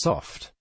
soft.